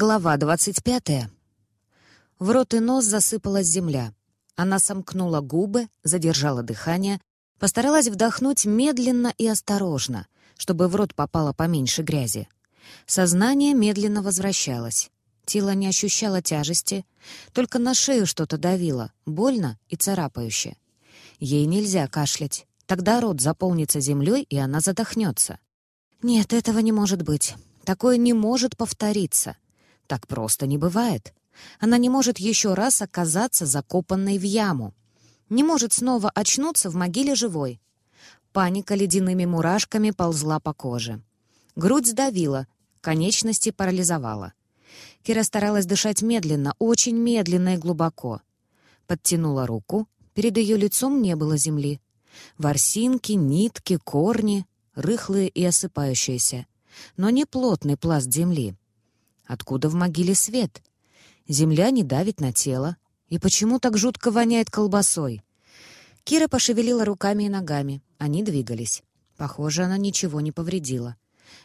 Глава двадцать пятая. В рот и нос засыпалась земля. Она сомкнула губы, задержала дыхание, постаралась вдохнуть медленно и осторожно, чтобы в рот попало поменьше грязи. Сознание медленно возвращалось. Тело не ощущало тяжести, только на шею что-то давило, больно и царапающе. Ей нельзя кашлять, тогда рот заполнится землей, и она задохнется. Нет, этого не может быть. Такое не может повториться. Так просто не бывает. Она не может еще раз оказаться закопанной в яму. Не может снова очнуться в могиле живой. Паника ледяными мурашками ползла по коже. Грудь сдавила, конечности парализовала. Кира старалась дышать медленно, очень медленно и глубоко. Подтянула руку, перед ее лицом не было земли. Ворсинки, нитки, корни, рыхлые и осыпающиеся, но не плотный пласт земли — Откуда в могиле свет? Земля не давит на тело. И почему так жутко воняет колбасой? Кира пошевелила руками и ногами. Они двигались. Похоже, она ничего не повредила.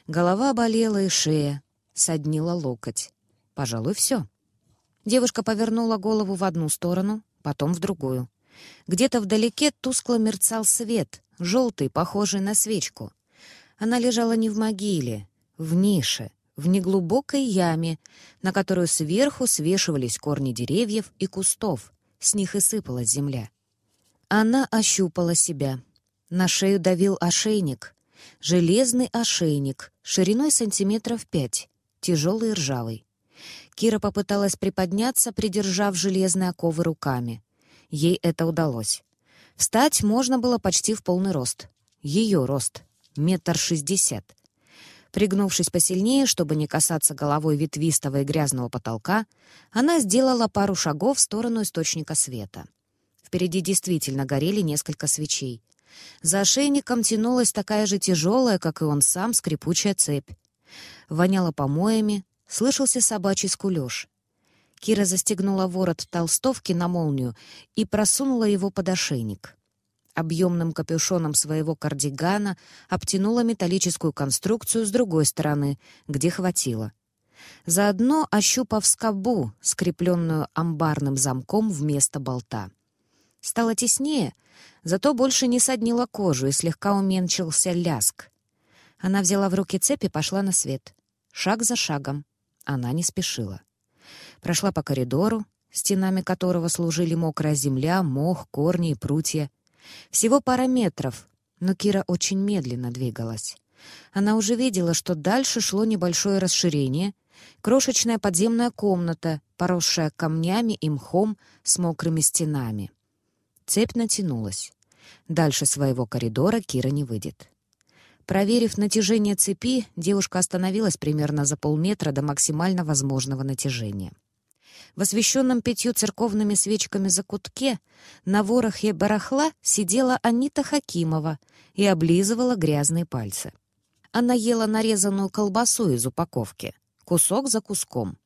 Голова болела и шея. Соднила локоть. Пожалуй, все. Девушка повернула голову в одну сторону, потом в другую. Где-то вдалеке тускло мерцал свет, желтый, похожий на свечку. Она лежала не в могиле, в нише — в неглубокой яме, на которую сверху свешивались корни деревьев и кустов, с них и сыпалась земля. Она ощупала себя. На шею давил ошейник. Железный ошейник, шириной сантиметров пять, тяжелый и ржавый. Кира попыталась приподняться, придержав железные оковы руками. Ей это удалось. Встать можно было почти в полный рост. Ее рост — метр шестьдесят — Пригнувшись посильнее, чтобы не касаться головой ветвистого и грязного потолка, она сделала пару шагов в сторону источника света. Впереди действительно горели несколько свечей. За ошейником тянулась такая же тяжелая, как и он сам, скрипучая цепь. Воняло помоями, слышался собачий скулёж. Кира застегнула ворот толстовки на молнию и просунула его под ошейник объемным капюшоном своего кардигана обтянула металлическую конструкцию с другой стороны, где хватило. Заодно ощупав скобу, скрепленную амбарным замком вместо болта. Стало теснее, зато больше не соднила кожу и слегка уменьшился ляск. Она взяла в руки цепь и пошла на свет. Шаг за шагом. Она не спешила. Прошла по коридору, стенами которого служили мокрая земля, мох, корни и прутья — всего пара метров, но Кира очень медленно двигалась. Она уже видела, что дальше шло небольшое расширение, крошечная подземная комната, поросшая камнями и мхом с мокрыми стенами. Цепь натянулась. Дальше своего коридора Кира не выйдет. Проверив натяжение цепи, девушка остановилась примерно за полметра до максимально возможного натяжения. В освещенном пятью церковными свечками закутке на ворохе барахла сидела Анита Хакимова и облизывала грязные пальцы. Она ела нарезанную колбасу из упаковки, кусок за куском.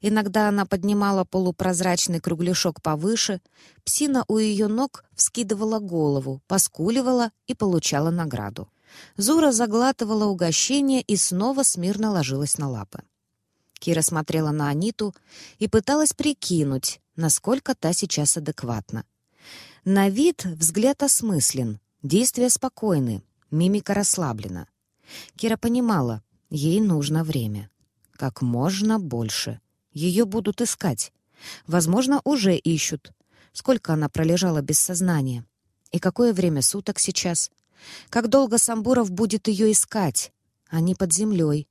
Иногда она поднимала полупрозрачный кругляшок повыше, псина у ее ног вскидывала голову, поскуливала и получала награду. Зура заглатывала угощение и снова смирно ложилась на лапы. Кира смотрела на Аниту и пыталась прикинуть, насколько та сейчас адекватна. На вид взгляд осмыслен, действия спокойны, мимика расслаблена. Кира понимала, ей нужно время. Как можно больше. Ее будут искать. Возможно, уже ищут. Сколько она пролежала без сознания? И какое время суток сейчас? Как долго Самбуров будет ее искать? Они под землей.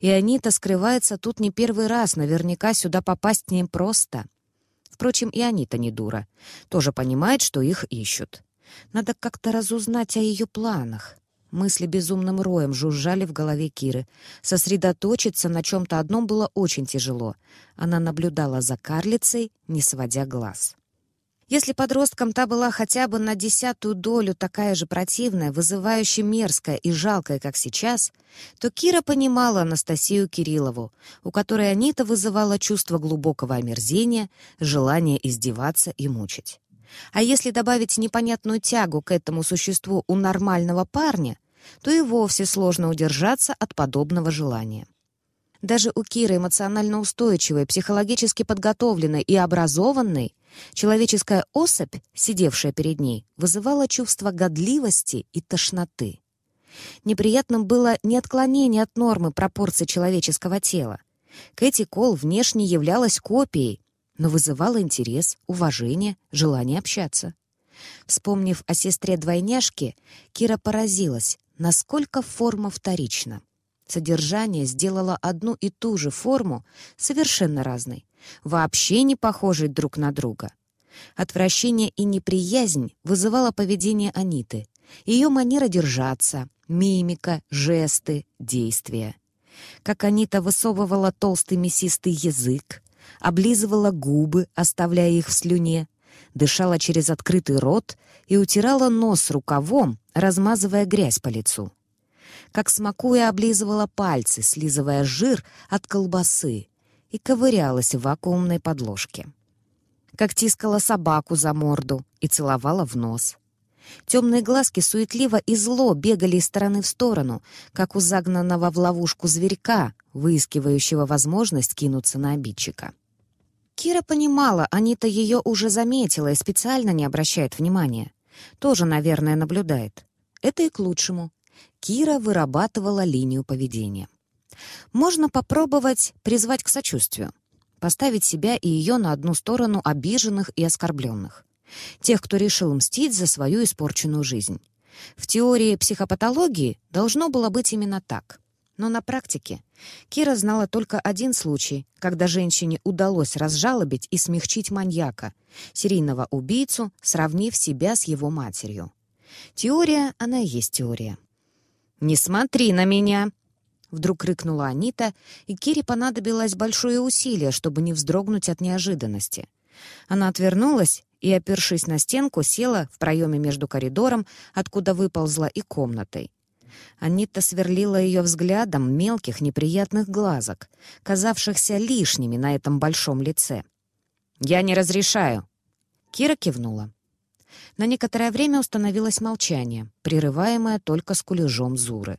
И Анита скрывается тут не первый раз, наверняка сюда попасть не просто. Впрочем, и Анита не дура. Тоже понимает, что их ищут. Надо как-то разузнать о ее планах. Мысли безумным роем жужжали в голове Киры. Сосредоточиться на чем-то одном было очень тяжело. Она наблюдала за карлицей, не сводя глаз. Если подросткам та была хотя бы на десятую долю такая же противная, вызывающая мерзкая и жалкая, как сейчас, то Кира понимала Анастасию Кириллову, у которой Анита вызывала чувство глубокого омерзения, желание издеваться и мучить. А если добавить непонятную тягу к этому существу у нормального парня, то и вовсе сложно удержаться от подобного желания. Даже у Киры эмоционально устойчивой, психологически подготовленной и образованной, человеческая особь, сидевшая перед ней, вызывала чувство годливости и тошноты. Неприятным было не отклонение от нормы пропорций человеческого тела. Кэти Кол внешне являлась копией, но вызывала интерес, уважение, желание общаться. Вспомнив о сестре-двойняшке, Кира поразилась, насколько форма вторична. Содержание сделало одну и ту же форму, совершенно разной, вообще не похожей друг на друга. Отвращение и неприязнь вызывало поведение Аниты, ее манера держаться, мимика, жесты, действия. Как Анита высовывала толстый мясистый язык, облизывала губы, оставляя их в слюне, дышала через открытый рот и утирала нос рукавом, размазывая грязь по лицу. Как смакуя облизывала пальцы, слизывая жир от колбасы и ковырялась в вакуумной подложке. Как тискала собаку за морду и целовала в нос. Темные глазки суетливо и зло бегали из стороны в сторону, как у загнанного в ловушку зверька, выискивающего возможность кинуться на обидчика. Кира понимала, Анита ее уже заметила и специально не обращает внимания. Тоже, наверное, наблюдает. Это и к лучшему. Кира вырабатывала линию поведения. Можно попробовать призвать к сочувствию, поставить себя и ее на одну сторону обиженных и оскорбленных. Тех, кто решил мстить за свою испорченную жизнь. В теории психопатологии должно было быть именно так. Но на практике Кира знала только один случай, когда женщине удалось разжалобить и смягчить маньяка, серийного убийцу, сравнив себя с его матерью. Теория, она и есть теория. «Не смотри на меня!» Вдруг рыкнула Анита, и Кире понадобилось большое усилие, чтобы не вздрогнуть от неожиданности. Она отвернулась и, опершись на стенку, села в проеме между коридором, откуда выползла и комнатой. Анита сверлила ее взглядом мелких неприятных глазок, казавшихся лишними на этом большом лице. «Я не разрешаю!» Кира кивнула. На некоторое время установилось молчание, прерываемое только скулежом Зуры.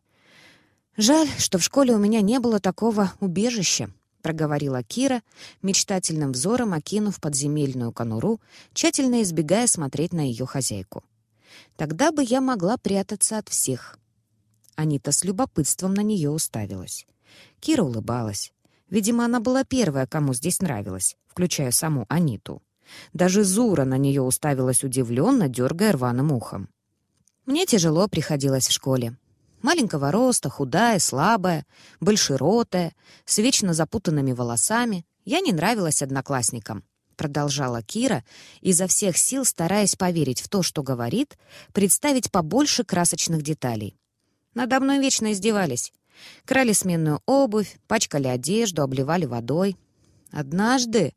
«Жаль, что в школе у меня не было такого убежища», — проговорила Кира, мечтательным взором окинув подземельную конуру, тщательно избегая смотреть на ее хозяйку. «Тогда бы я могла прятаться от всех». Анита с любопытством на нее уставилась. Кира улыбалась. Видимо, она была первая, кому здесь нравилось, включая саму Аниту. Даже Зура на нее уставилась удивленно, дергая рваным ухом. «Мне тяжело приходилось в школе. Маленького роста, худая, слабая, большеротая, с вечно запутанными волосами. Я не нравилась одноклассникам», — продолжала Кира, изо всех сил стараясь поверить в то, что говорит, представить побольше красочных деталей. Надо мной вечно издевались. Крали сменную обувь, пачкали одежду, обливали водой. Однажды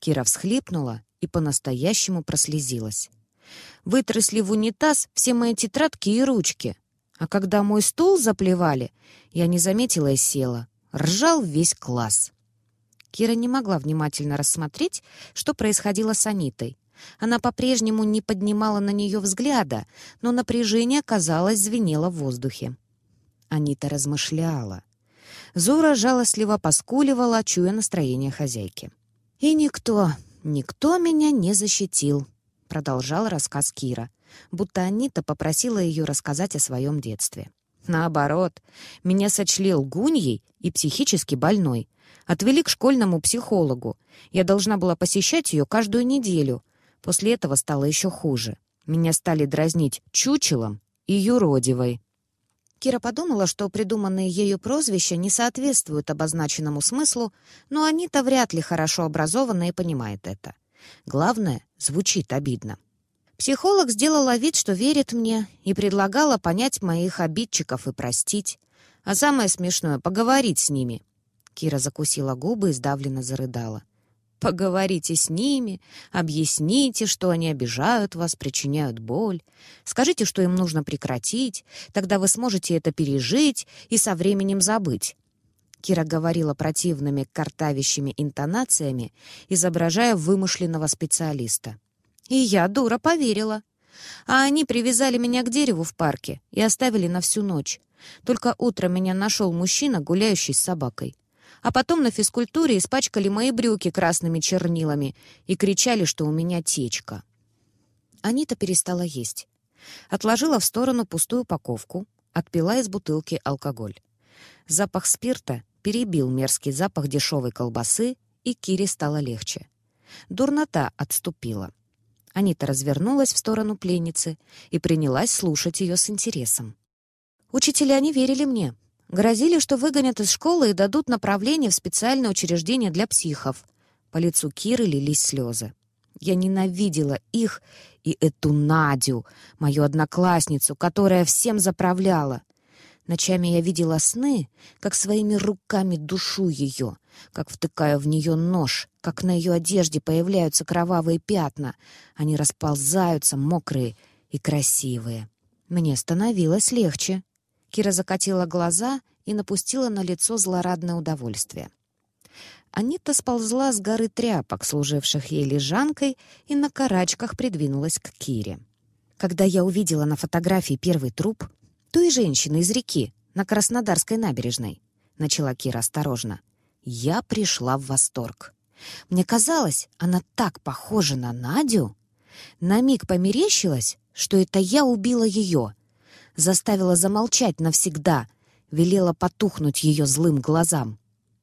Кира всхлипнула и по-настоящему прослезилась. Вытрясли в унитаз все мои тетрадки и ручки. А когда мой стул заплевали, я не заметила и села. Ржал весь класс. Кира не могла внимательно рассмотреть, что происходило с Анитой. Она по-прежнему не поднимала на нее взгляда, но напряжение, казалось, звенело в воздухе. Анита размышляла. Зора жалостливо поскуливала, чуя настроение хозяйки. «И никто, никто меня не защитил», — продолжал рассказ Кира, будто Анита попросила ее рассказать о своем детстве. «Наоборот, меня сочли лгуньей и психически больной. Отвели к школьному психологу. Я должна была посещать ее каждую неделю. После этого стало еще хуже. Меня стали дразнить чучелом и юродивой». Кира подумала, что придуманные ею прозвища не соответствуют обозначенному смыслу, но Анита вряд ли хорошо образована и понимает это. Главное, звучит обидно. Психолог сделала вид, что верит мне, и предлагала понять моих обидчиков и простить. А самое смешное — поговорить с ними. Кира закусила губы и сдавленно зарыдала. Поговорите с ними, объясните, что они обижают вас, причиняют боль. Скажите, что им нужно прекратить, тогда вы сможете это пережить и со временем забыть. Кира говорила противными картавящими интонациями, изображая вымышленного специалиста. И я, дура, поверила. А они привязали меня к дереву в парке и оставили на всю ночь. Только утром меня нашел мужчина, гуляющий с собакой. А потом на физкультуре испачкали мои брюки красными чернилами и кричали, что у меня течка. Анита перестала есть. Отложила в сторону пустую упаковку, отпила из бутылки алкоголь. Запах спирта перебил мерзкий запах дешевой колбасы, и Кире стало легче. Дурнота отступила. Анита развернулась в сторону пленницы и принялась слушать ее с интересом. «Учителя не верили мне. Грозили, что выгонят из школы и дадут направление в специальное учреждение для психов». По лицу Киры лились слезы. Я ненавидела их и эту Надю, мою одноклассницу, которая всем заправляла. Ночами я видела сны, как своими руками душу ее, как втыкаю в нее нож, как на ее одежде появляются кровавые пятна. Они расползаются, мокрые и красивые. Мне становилось легче. Кира закатила глаза и напустила на лицо злорадное удовольствие. Анита сползла с горы тряпок, служивших ей лежанкой, и на карачках придвинулась к Кире. Когда я увидела на фотографии первый труп, той женщины из реки на Краснодарской набережной, начала Кира осторожно, я пришла в восторг. Мне казалось, она так похожа на Надю. На миг померещилась, что это я убила ее. Заставила замолчать навсегда, велела потухнуть ее злым глазам.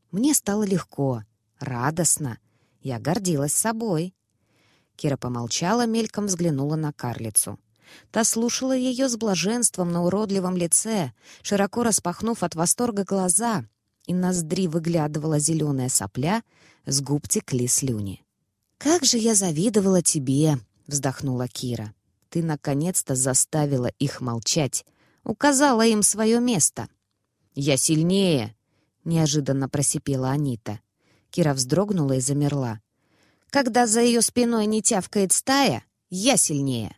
Мне стало легко, радостно. Я гордилась собой. Кира помолчала, мельком взглянула на карлицу. Та слушала ее с блаженством на уродливом лице, широко распахнув от восторга глаза — и ноздри выглядывала зеленая сопля, с губ текли слюни. «Как же я завидовала тебе!» — вздохнула Кира. «Ты наконец-то заставила их молчать, указала им свое место». «Я сильнее!» — неожиданно просипела Анита. Кира вздрогнула и замерла. «Когда за ее спиной не тявкает стая, я сильнее!»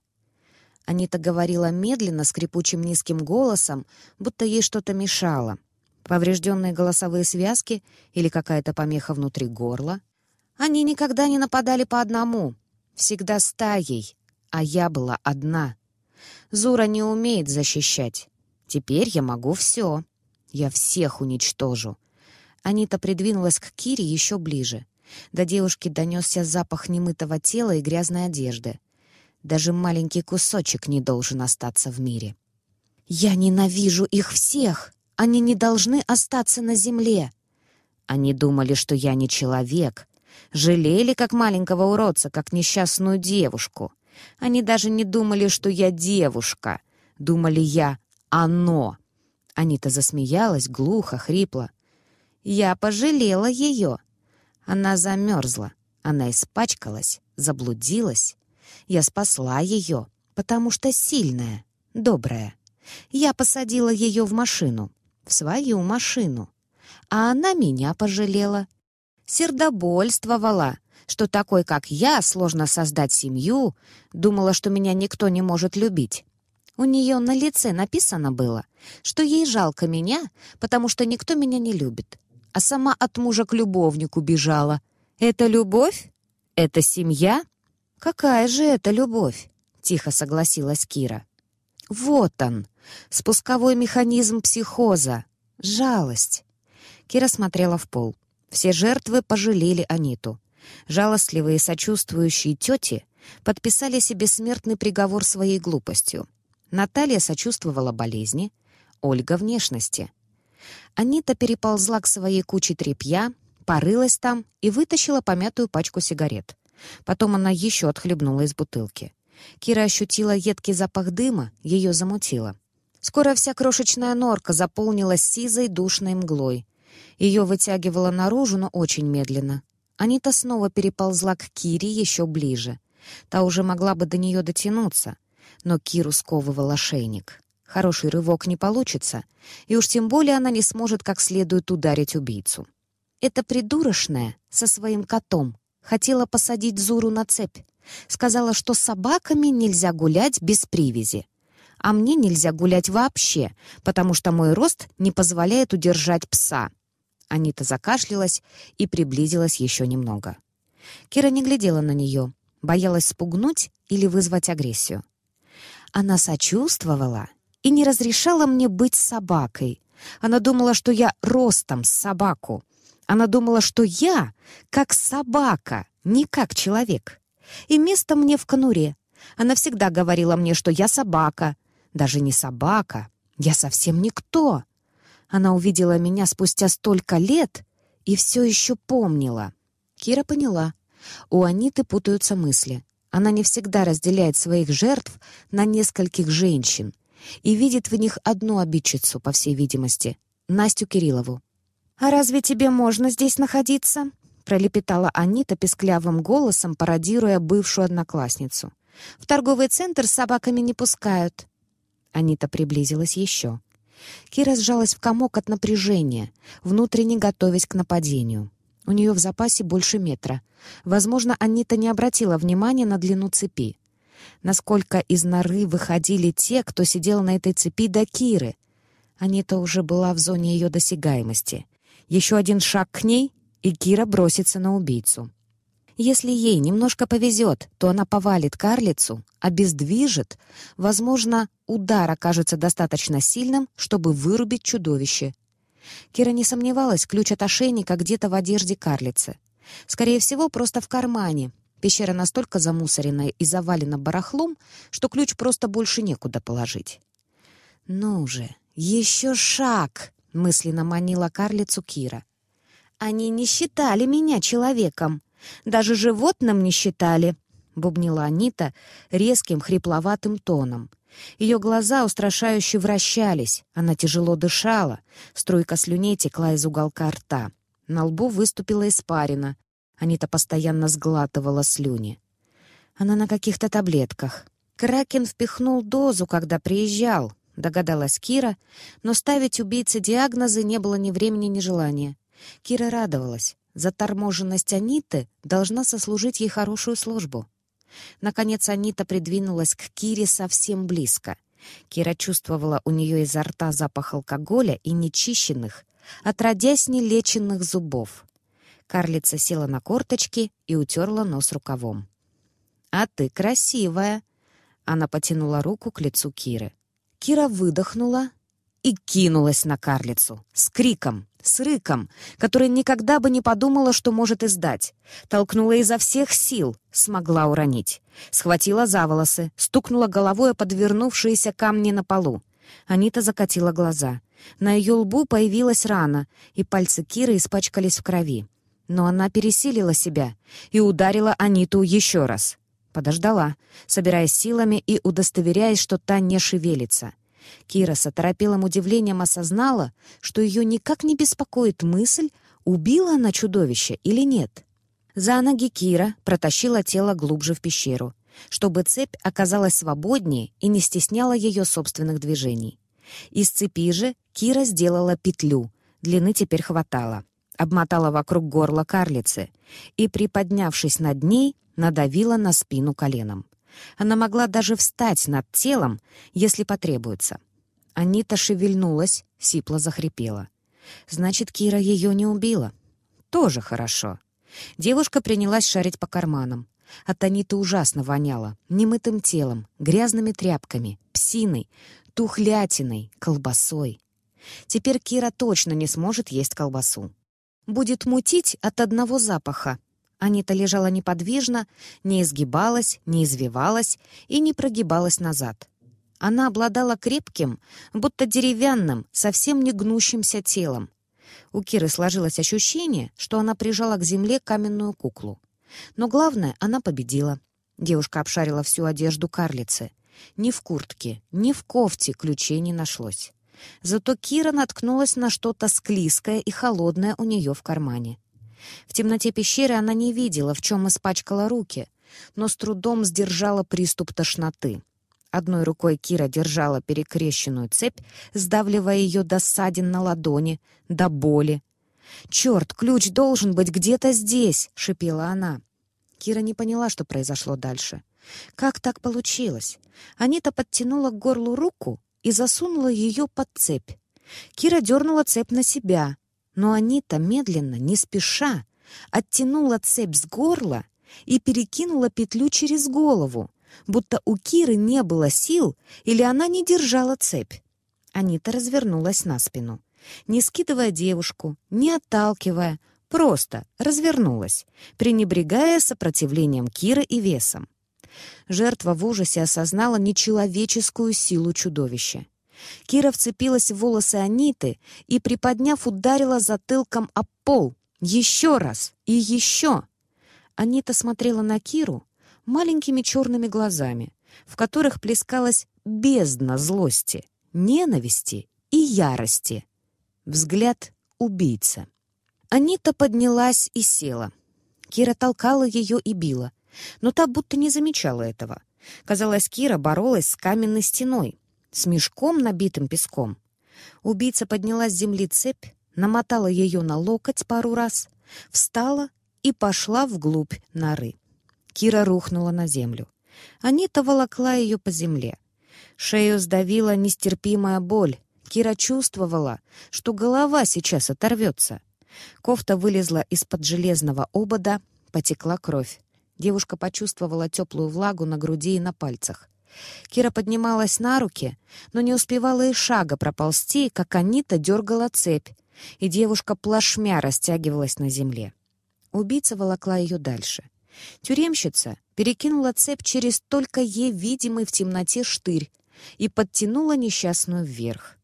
Анита говорила медленно, скрипучим низким голосом, будто ей что-то мешало — Поврежденные голосовые связки или какая-то помеха внутри горла? Они никогда не нападали по одному, всегда стаей, а я была одна. Зура не умеет защищать. Теперь я могу все. Я всех уничтожу. Анита придвинулась к Кире еще ближе. До девушки донесся запах немытого тела и грязной одежды. Даже маленький кусочек не должен остаться в мире. «Я ненавижу их всех!» Они не должны остаться на земле. Они думали, что я не человек. Жалели, как маленького уродца, как несчастную девушку. Они даже не думали, что я девушка. Думали я «оно». Анита засмеялась, глухо, хрипло. Я пожалела ее. Она замерзла, она испачкалась, заблудилась. Я спасла ее, потому что сильная, добрая. Я посадила ее в машину в свою машину. А она меня пожалела. Сердобольствовала, что такой, как я, сложно создать семью, думала, что меня никто не может любить. У нее на лице написано было, что ей жалко меня, потому что никто меня не любит. А сама от мужа к любовнику бежала. Это любовь? Это семья? Какая же это любовь? Тихо согласилась Кира. Вот он, спусковой механизм психоза. Жалость. Кира смотрела в пол. Все жертвы пожалели Аниту. Жалостливые и сочувствующие тети подписали себе смертный приговор своей глупостью. Наталья сочувствовала болезни, Ольга — внешности. Анита переползла к своей куче тряпья, порылась там и вытащила помятую пачку сигарет. Потом она еще отхлебнула из бутылки. Кира ощутила едкий запах дыма, ее замутило. Скоро вся крошечная норка заполнилась сизой душной мглой. Ее вытягивало наружу, но очень медленно. Анита снова переползла к Кире еще ближе. Та уже могла бы до нее дотянуться, но Киру сковывал ошейник. Хороший рывок не получится, и уж тем более она не сможет как следует ударить убийцу. Эта придурочная со своим котом хотела посадить Зуру на цепь. Сказала, что с собаками нельзя гулять без привязи. А мне нельзя гулять вообще, потому что мой рост не позволяет удержать пса. Анита закашлялась и приблизилась еще немного. Кира не глядела на нее, боялась спугнуть или вызвать агрессию. Она сочувствовала и не разрешала мне быть собакой. Она думала, что я ростом с собаку. Она думала, что я как собака, не как человек. И место мне в конуре. Она всегда говорила мне, что я собака. Даже не собака, я совсем никто. Она увидела меня спустя столько лет и все еще помнила. Кира поняла. У Аниты путаются мысли. Она не всегда разделяет своих жертв на нескольких женщин и видит в них одну обидчицу, по всей видимости, Настю Кириллову. «А разве тебе можно здесь находиться?» пролепетала Анита песклявым голосом, пародируя бывшую одноклассницу. «В торговый центр с собаками не пускают». Анита приблизилась еще. Кира сжалась в комок от напряжения, внутренне готовясь к нападению. У нее в запасе больше метра. Возможно, Анита не обратила внимания на длину цепи. Насколько из норы выходили те, кто сидел на этой цепи до Киры. Анита уже была в зоне ее досягаемости. Еще один шаг к ней, и Кира бросится на убийцу. Если ей немножко повезет, то она повалит карлицу, обездвижит. Возможно, удар окажется достаточно сильным, чтобы вырубить чудовище. Кира не сомневалась, ключ от ошейника где-то в одежде карлицы. Скорее всего, просто в кармане. Пещера настолько замусорена и завалена барахлом, что ключ просто больше некуда положить. «Ну же, еще шаг!» — мысленно манила карлицу Кира. «Они не считали меня человеком!» Даже животным не считали», — бубнила Анита резким хрипловатым тоном. Ее глаза устрашающе вращались, она тяжело дышала, струйка слюней текла из уголка рта. На лбу выступила испарина. Анита постоянно сглатывала слюни. Она на каких-то таблетках. Кракен впихнул дозу, когда приезжал, догадалась Кира, но ставить убийце диагнозы не было ни времени, ни желания. Кира радовалась. Заторможенность Аниты должна сослужить ей хорошую службу. Наконец Анита придвинулась к Кире совсем близко. Кира чувствовала у нее изо рта запах алкоголя и нечищенных, отродясь нелеченных зубов. Карлица села на корточки и утерла нос рукавом. «А ты красивая!» Она потянула руку к лицу Киры. Кира выдохнула и кинулась на карлицу с криком с рыком, который никогда бы не подумала, что может издать. Толкнула изо всех сил, смогла уронить. Схватила за волосы, стукнула головой о подвернувшиеся камни на полу. Анита закатила глаза. На ее лбу появилась рана, и пальцы Киры испачкались в крови. Но она пересилила себя и ударила Аниту еще раз. Подождала, собираясь силами и удостоверяясь, что та не шевелится. Кира с оторопелым удивлением осознала, что ее никак не беспокоит мысль, убила она чудовище или нет. За ноги Кира протащила тело глубже в пещеру, чтобы цепь оказалась свободнее и не стесняла ее собственных движений. Из цепи же Кира сделала петлю, длины теперь хватало, обмотала вокруг горла карлицы и, приподнявшись над ней, надавила на спину коленом. Она могла даже встать над телом, если потребуется. Анита шевельнулась, сипло захрипела. Значит, Кира ее не убила. Тоже хорошо. Девушка принялась шарить по карманам. От Аниты ужасно воняло. Немытым телом, грязными тряпками, псиной, тухлятиной, колбасой. Теперь Кира точно не сможет есть колбасу. Будет мутить от одного запаха, Анита лежала неподвижно, не изгибалась, не извивалась и не прогибалась назад. Она обладала крепким, будто деревянным, совсем не гнущимся телом. У Киры сложилось ощущение, что она прижала к земле каменную куклу. Но главное, она победила. Девушка обшарила всю одежду карлицы. Ни в куртке, ни в кофте ключей не нашлось. Зато Кира наткнулась на что-то склизкое и холодное у нее в кармане. В темноте пещеры она не видела, в чем испачкала руки, но с трудом сдержала приступ тошноты. Одной рукой Кира держала перекрещенную цепь, сдавливая ее до ссадин на ладони, до боли. «Черт, ключ должен быть где-то здесь!» — шипела она. Кира не поняла, что произошло дальше. Как так получилось? Анита подтянула к горлу руку и засунула ее под цепь. Кира дернула цепь на себя, но Анита медленно, не спеша, оттянула цепь с горла и перекинула петлю через голову, будто у Киры не было сил или она не держала цепь. Анита развернулась на спину. Не скидывая девушку, не отталкивая, Просто развернулась, пренебрегая сопротивлением Киры и весом. Жертва в ужасе осознала нечеловеческую силу чудовища. Кира вцепилась в волосы Аниты и, приподняв, ударила затылком об пол. Еще раз и еще. Анита смотрела на Киру маленькими черными глазами, в которых плескалась бездна злости, ненависти и ярости. Взгляд убийца. Анита поднялась и села. Кира толкала ее и била, но та будто не замечала этого. Казалось, Кира боролась с каменной стеной, с мешком, набитым песком. Убийца подняла с земли цепь, намотала ее на локоть пару раз, встала и пошла вглубь норы. Кира рухнула на землю. Анита волокла ее по земле. Шею сдавила нестерпимая боль. Кира чувствовала, что голова сейчас оторвется. Кофта вылезла из-под железного обода, потекла кровь. Девушка почувствовала теплую влагу на груди и на пальцах. Кира поднималась на руки, но не успевала и шага проползти, как Анита дергала цепь, и девушка плашмя растягивалась на земле. Убийца волокла ее дальше. Тюремщица перекинула цепь через только ей видимый в темноте штырь и подтянула несчастную вверх.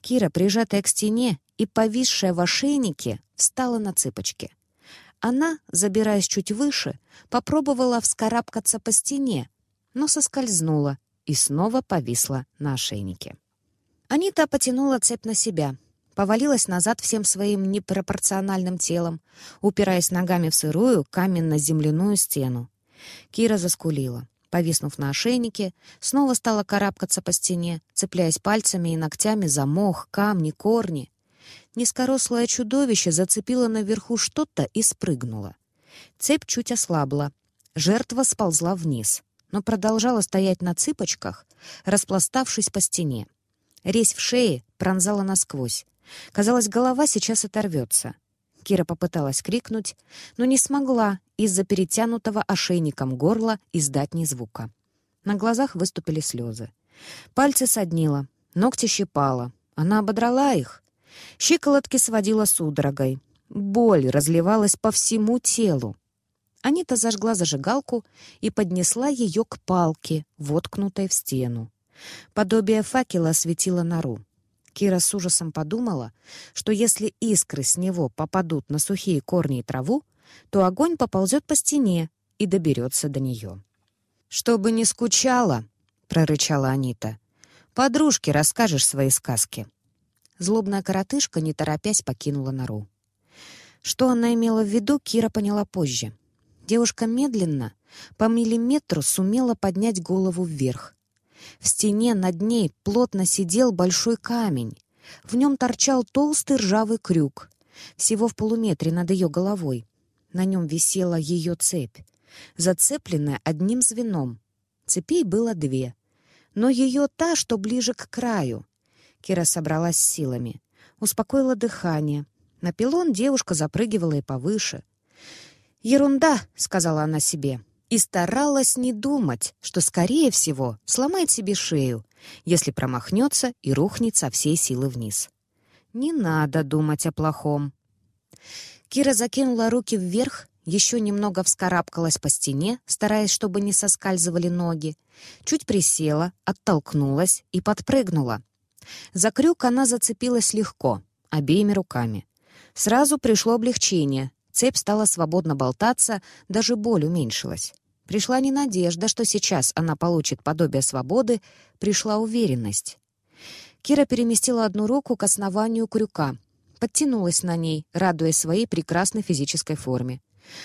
Кира, прижатая к стене и повисшая в ошейнике, встала на цыпочки. Она, забираясь чуть выше, попробовала вскарабкаться по стене, но соскользнула и снова повисла на ошейнике. Анита потянула цепь на себя, повалилась назад всем своим непропорциональным телом, упираясь ногами в сырую каменно-земляную стену. Кира заскулила. Повиснув на ошейнике, снова стала карабкаться по стене, цепляясь пальцами и ногтями за мох, камни, корни. Низкорослое чудовище зацепило наверху что-то и спрыгнуло. Цепь чуть ослабла. Жертва сползла вниз но продолжала стоять на цыпочках, распластавшись по стене. Резь в шее пронзала насквозь. Казалось, голова сейчас оторвется. Кира попыталась крикнуть, но не смогла из-за перетянутого ошейником горла издать ни звука. На глазах выступили слезы. Пальцы соднило, ногти щипало. Она ободрала их. Щиколотки сводила судорогой. Боль разливалась по всему телу. Анита зажгла зажигалку и поднесла ее к палке, воткнутой в стену. Подобие факела осветило нору. Кира с ужасом подумала, что если искры с него попадут на сухие корни и траву, то огонь поползет по стене и доберется до нее. «Чтобы не скучала», — прорычала Анита. «Подружке расскажешь свои сказки». Злобная коротышка, не торопясь, покинула нору. Что она имела в виду, Кира поняла позже. Девушка медленно, по миллиметру, сумела поднять голову вверх. В стене над ней плотно сидел большой камень. В нем торчал толстый ржавый крюк, всего в полуметре над ее головой. На нем висела ее цепь, зацепленная одним звеном. Цепей было две, но ее та, что ближе к краю. Кира собралась с силами, успокоила дыхание. На пилон девушка запрыгивала и повыше — «Ерунда», — сказала она себе, и старалась не думать, что, скорее всего, сломает себе шею, если промахнется и рухнет со всей силы вниз. Не надо думать о плохом. Кира закинула руки вверх, еще немного вскарабкалась по стене, стараясь, чтобы не соскальзывали ноги, чуть присела, оттолкнулась и подпрыгнула. За крюк она зацепилась легко, обеими руками. Сразу пришло облегчение, Цепь стала свободно болтаться, даже боль уменьшилась. Пришла не надежда, что сейчас она получит подобие свободы, пришла уверенность. Кира переместила одну руку к основанию крюка, подтянулась на ней, радуясь своей прекрасной физической форме.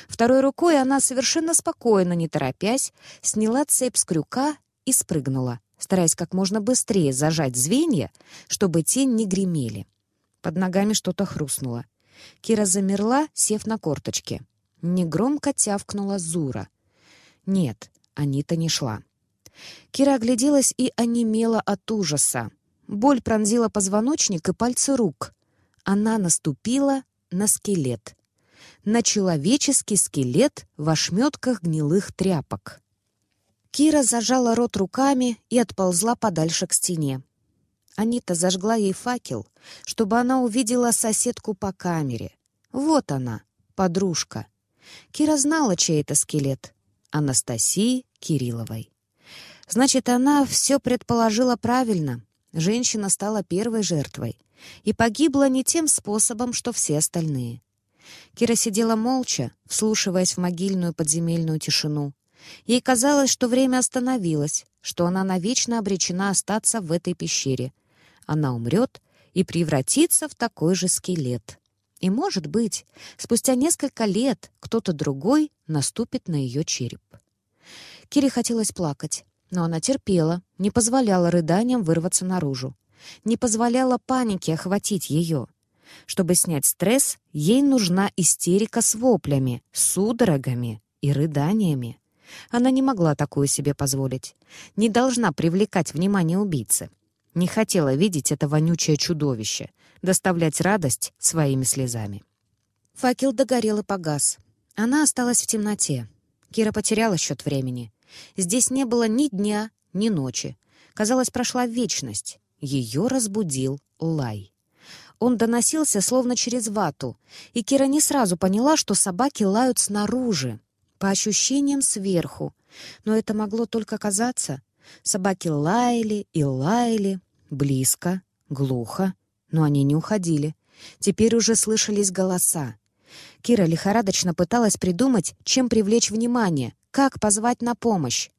Второй рукой она совершенно спокойно, не торопясь, сняла цепь с крюка и спрыгнула, стараясь как можно быстрее зажать звенья, чтобы те не гремели. Под ногами что-то хрустнуло. Кира замерла, сев на корточки. Негромко тявкнула Зура. Нет, Анита не шла. Кира огляделась и онемела от ужаса. Боль пронзила позвоночник и пальцы рук. Она наступила на скелет. На человеческий скелет в ошметках гнилых тряпок. Кира зажала рот руками и отползла подальше к стене. Анита зажгла ей факел, чтобы она увидела соседку по камере. Вот она, подружка. Кира знала, чей это скелет. Анастасии Кирилловой. Значит, она все предположила правильно. Женщина стала первой жертвой и погибла не тем способом, что все остальные. Кира сидела молча, вслушиваясь в могильную подземельную тишину. Ей казалось, что время остановилось, что она навечно обречена остаться в этой пещере. Она умрет и превратится в такой же скелет. И, может быть, спустя несколько лет кто-то другой наступит на ее череп. Кире хотелось плакать, но она терпела, не позволяла рыданиям вырваться наружу, не позволяла панике охватить ее. Чтобы снять стресс, ей нужна истерика с воплями, судорогами и рыданиями. Она не могла такую себе позволить. Не должна привлекать внимание убийцы. Не хотела видеть это вонючее чудовище, доставлять радость своими слезами. Факел догорел и погас. Она осталась в темноте. Кира потеряла счет времени. Здесь не было ни дня, ни ночи. Казалось, прошла вечность. Ее разбудил лай. Он доносился словно через вату, и Кира не сразу поняла, что собаки лают снаружи, по ощущениям сверху. Но это могло только казаться. Собаки лаяли и лаяли, близко, глухо, но они не уходили. Теперь уже слышались голоса. Кира лихорадочно пыталась придумать, чем привлечь внимание, как позвать на помощь.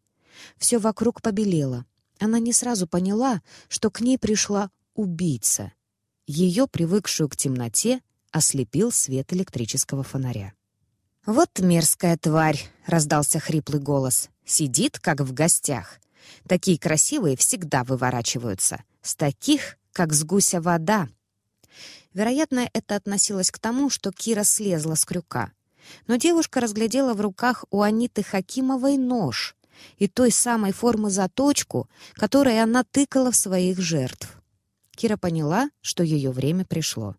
Все вокруг побелело. Она не сразу поняла, что к ней пришла убийца. Ее, привыкшую к темноте, ослепил свет электрического фонаря. «Вот мерзкая тварь!» — раздался хриплый голос. «Сидит, как в гостях. Такие красивые всегда выворачиваются. С таких, как с гуся вода». Вероятно, это относилось к тому, что Кира слезла с крюка. Но девушка разглядела в руках у Аниты Хакимовой нож и той самой формы заточку, которой она тыкала в своих жертв. Кира поняла, что ее время пришло.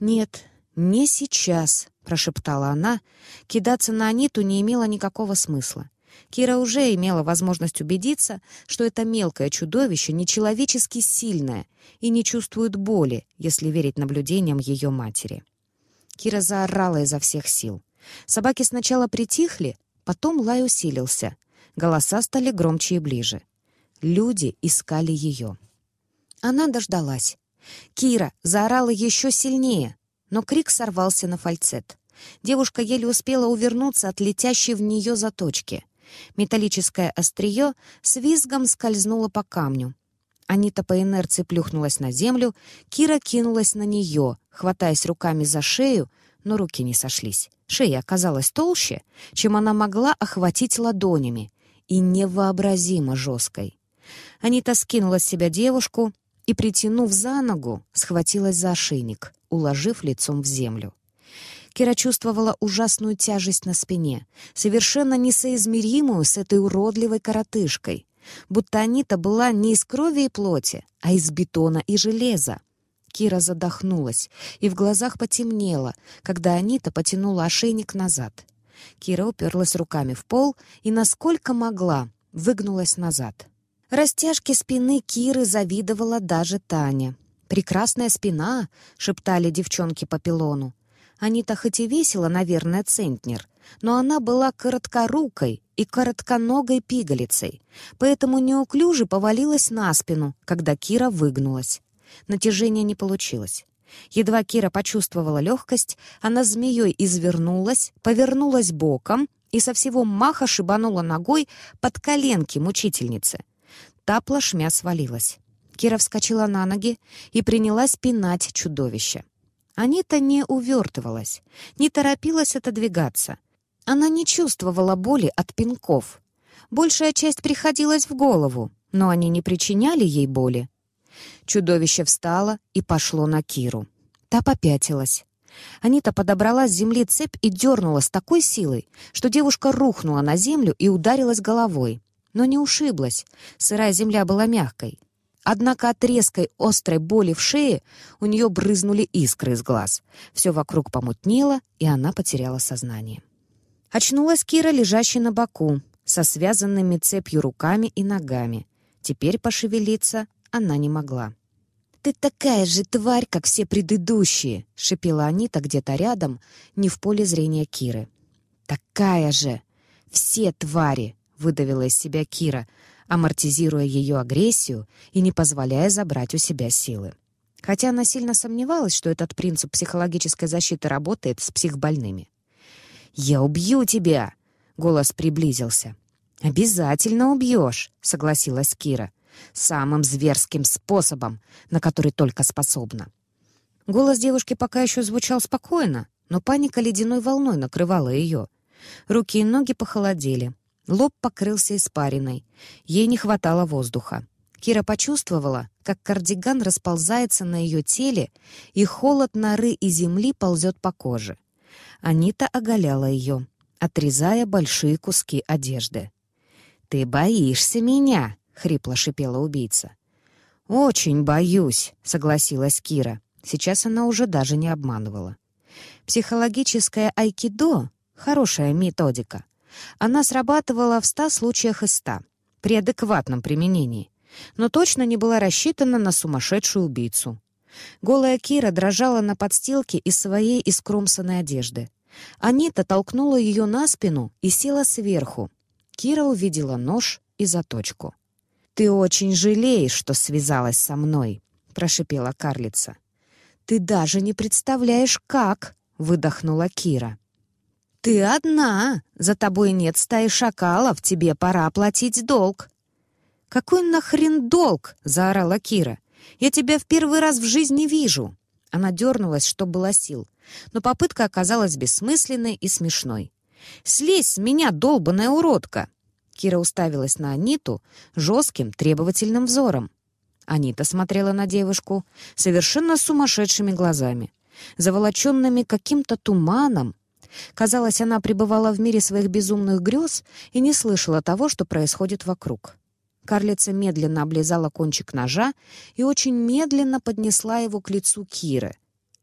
«Нет, не сейчас», — прошептала она. Кидаться на Аниту не имело никакого смысла. Кира уже имела возможность убедиться, что это мелкое чудовище нечеловечески сильное и не чувствует боли, если верить наблюдениям ее матери. Кира заорала изо всех сил. Собаки сначала притихли, потом лай усилился. Голоса стали громче и ближе. Люди искали ее. Она дождалась. Кира заорала еще сильнее, но крик сорвался на фальцет. Девушка еле успела увернуться от летящей в нее заточки. Металлическое острие с визгом скользнуло по камню. Анита по инерции плюхнулась на землю, Кира кинулась на нее, хватаясь руками за шею, но руки не сошлись. Шея оказалась толще, чем она могла охватить ладонями, и невообразимо жесткой. Анита скинула с себя девушку и, притянув за ногу, схватилась за ошейник, уложив лицом в землю. Кира чувствовала ужасную тяжесть на спине, совершенно несоизмеримую с этой уродливой коротышкой, будто Анита была не из крови и плоти, а из бетона и железа. Кира задохнулась, и в глазах потемнело, когда Анита потянула ошейник назад. Кира уперлась руками в пол и, насколько могла, выгнулась назад. Растяжке спины Киры завидовала даже Таня. «Прекрасная спина!» — шептали девчонки по пилону. Анита хоть и весила, наверное, центнер, но она была короткорукой и коротконогой пигалицей, поэтому неуклюже повалилась на спину, когда Кира выгнулась. Натяжения не получилось. Едва Кира почувствовала легкость, она змеей извернулась, повернулась боком и со всего маха шибанула ногой под коленки мучительницы. Та плашмя свалилась. Кира вскочила на ноги и принялась пинать чудовище. Анита не увертывалась, не торопилась отодвигаться. Она не чувствовала боли от пинков. Большая часть приходилась в голову, но они не причиняли ей боли. Чудовище встало и пошло на Киру. Та попятилась. Анита подобрала с земли цепь и дернула с такой силой, что девушка рухнула на землю и ударилась головой. Но не ушиблась. Сырая земля была мягкой. Однако от резкой острой боли в шее у нее брызнули искры из глаз. Все вокруг помутнело, и она потеряла сознание. Очнулась Кира, лежащая на боку, со связанными цепью руками и ногами. Теперь пошевелиться она не могла. «Ты такая же тварь, как все предыдущие!» — шипела Анита где-то рядом, не в поле зрения Киры. «Такая же! Все твари!» — выдавила из себя Кира, амортизируя ее агрессию и не позволяя забрать у себя силы. Хотя она сильно сомневалась, что этот принцип психологической защиты работает с психбольными. «Я убью тебя!» — голос приблизился. «Обязательно убьешь!» — согласилась Кира. «Самым зверским способом, на который только способна». Голос девушки пока еще звучал спокойно, но паника ледяной волной накрывала ее. Руки и ноги похолодели. Лоб покрылся испариной. Ей не хватало воздуха. Кира почувствовала, как кардиган расползается на ее теле, и холод норы и земли ползет по коже. Анита оголяла ее, отрезая большие куски одежды. «Ты боишься меня?» — хрипло шипела убийца. «Очень боюсь», — согласилась Кира. Сейчас она уже даже не обманывала. Психологическое айкидо — хорошая методика. Она срабатывала в ста случаях из ста, при адекватном применении, но точно не была рассчитана на сумасшедшую убийцу. Голая Кира дрожала на подстилке из своей искромсанной одежды. Анита толкнула ее на спину и села сверху. Кира увидела нож и заточку. «Ты очень жалеешь, что связалась со мной», — прошипела карлица. «Ты даже не представляешь, как!» — выдохнула Кира. «Ты одна! За тобой нет стаи шакалов, тебе пора оплатить долг!» «Какой нахрен долг?» — заорала Кира. «Я тебя в первый раз в жизни вижу!» Она дернулась, что было сил, но попытка оказалась бессмысленной и смешной. «Слезь с меня, долбаная уродка!» Кира уставилась на Аниту жестким, требовательным взором. Анита смотрела на девушку совершенно сумасшедшими глазами, заволоченными каким-то туманом, Казалось, она пребывала в мире своих безумных грез и не слышала того, что происходит вокруг. Карлица медленно облизала кончик ножа и очень медленно поднесла его к лицу Киры.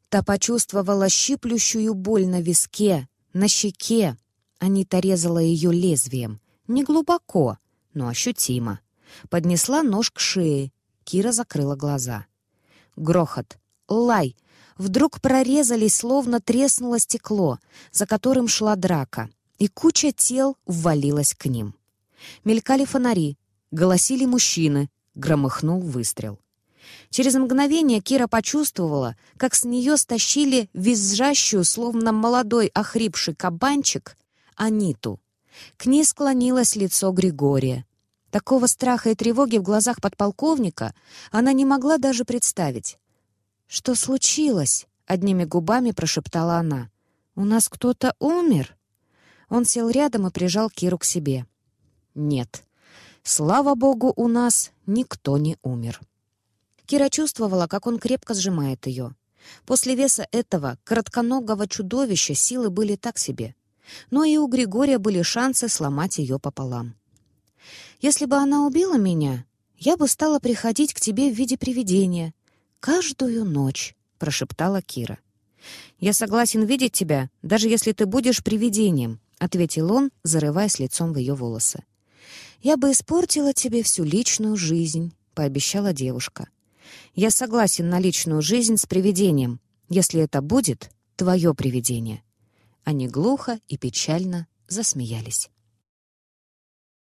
Та почувствовала щиплющую боль на виске, на щеке. Анита резала ее лезвием. Не глубоко, но ощутимо. Поднесла нож к шее. Кира закрыла глаза. Грохот, лай — вдруг прорезались, словно треснуло стекло, за которым шла драка, и куча тел ввалилась к ним. Мелькали фонари, голосили мужчины, громыхнул выстрел. Через мгновение Кира почувствовала, как с нее стащили визжащую, словно молодой охрипший кабанчик, Аниту. К ней склонилось лицо Григория. Такого страха и тревоги в глазах подполковника она не могла даже представить. «Что случилось?» — одними губами прошептала она. «У нас кто-то умер?» Он сел рядом и прижал Киру к себе. «Нет. Слава богу, у нас никто не умер». Кира чувствовала, как он крепко сжимает ее. После веса этого коротконогого чудовища силы были так себе. Но и у Григория были шансы сломать ее пополам. «Если бы она убила меня, я бы стала приходить к тебе в виде привидения», каждую ночь», — прошептала Кира. «Я согласен видеть тебя, даже если ты будешь привидением», — ответил он, зарываясь лицом в ее волосы. «Я бы испортила тебе всю личную жизнь», — пообещала девушка. «Я согласен на личную жизнь с привидением, если это будет твое привидение». Они глухо и печально засмеялись.